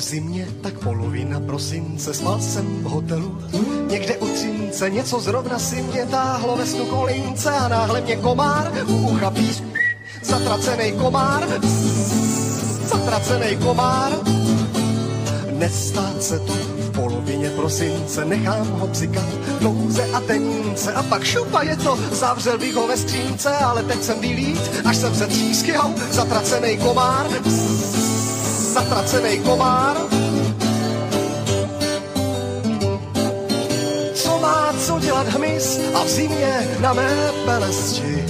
zimě, tak polovina prosince spal jsem v hotelu. Někde u cince něco zrovna si mě táhlo ve snu kolince a náhle mě komár u ucha píš. Zatracený komár, zatracený komár. Nestát se to v polovině prosince, nechám ho psikat dlouze a tenince a pak šupa je to, zavřel bych ho ve skřínce, ale teď jsem vylít, až jsem se třískyl, zatracený komár, zatracený komár. Co má co dělat hmyz a v zimě na mé pelesti?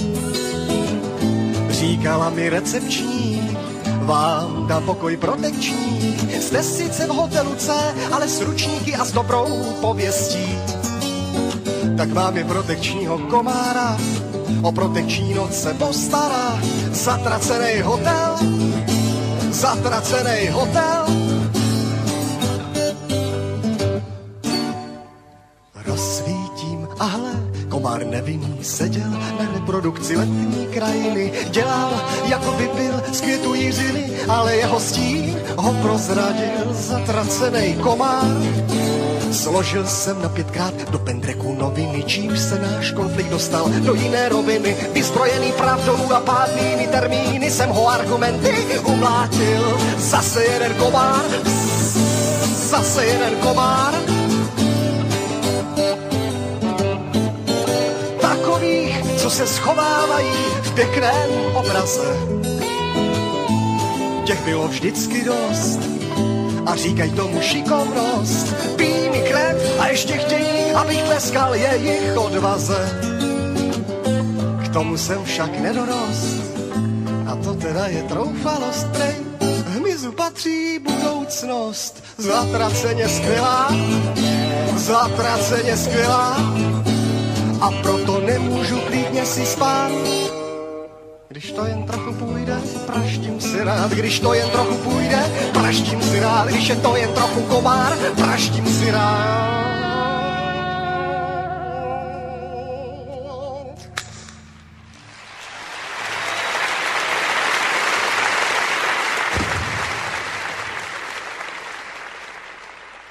Říkala mi recepční, vám dá pokoj protekční. Jste sice v hotelu C, ale s ručníky a s dobrou pověstí. Tak vám je protekčního komára, o protekční noc se postará. Zatracený hotel, zatracený hotel. Rozsvítím a hle, komár nevinný seděl na reprodukci letní krajiny. Dělal, jako by byl z květu jiřiny, ale jeho stín ho prozradil zatracený komár. Složil jsem na pětkrát do pendreku noviny, čímž se náš konflikt dostal do jiné roviny. Vyzbrojený pravdou a pádnými termíny jsem ho argumenty umlátil. Zase jeden komár, zase jeden komár. Takových, co se schovávají v pěkném obraze. Těch bylo vždycky dost a říkají tomu šikovnost. Pí mi krev a ještě chtějí, abych tleskal jejich odvaze. K tomu jsem však nedorost a to teda je troufalost, prej. Hmyzu patří budoucnost, zatraceně skvělá, zatraceně skvělá a proto nemůžu klidně si spát. Když to jen trochu půjde, praštím si rád, když to jen trochu půjde, praštím si rád, když je to jen trochu komár, praštím si rád.